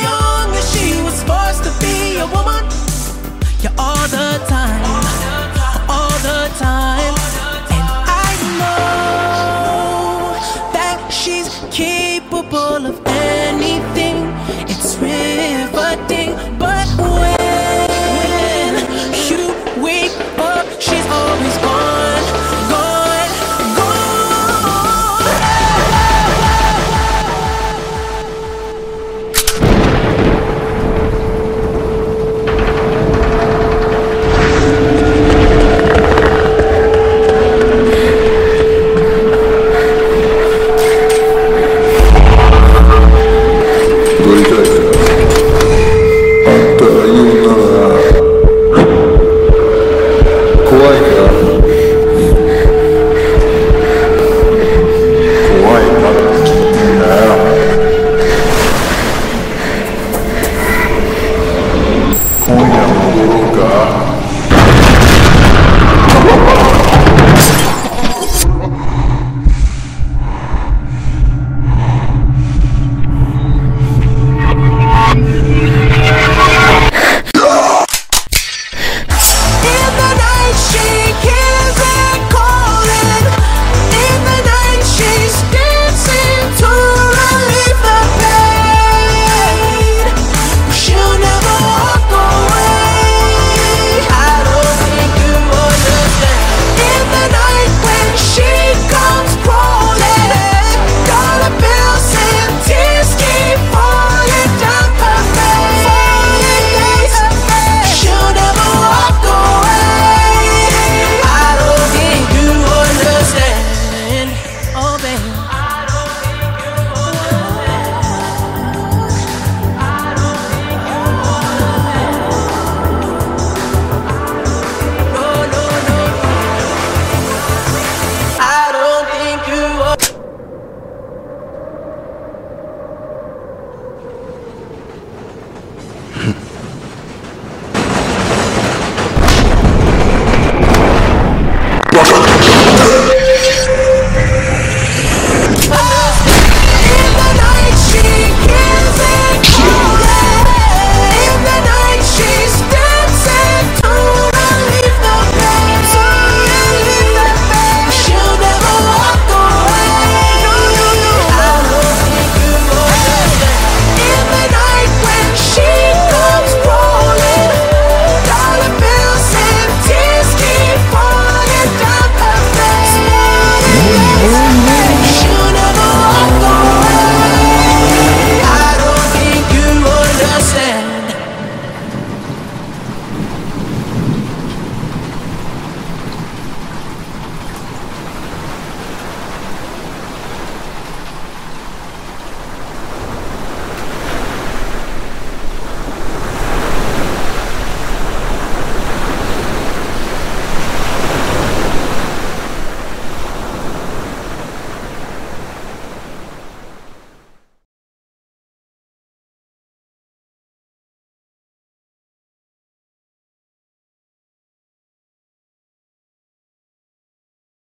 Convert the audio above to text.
young and she was forced to be a woman. You're all the time, all the time. And I know that she's capable of anything. It's riveting.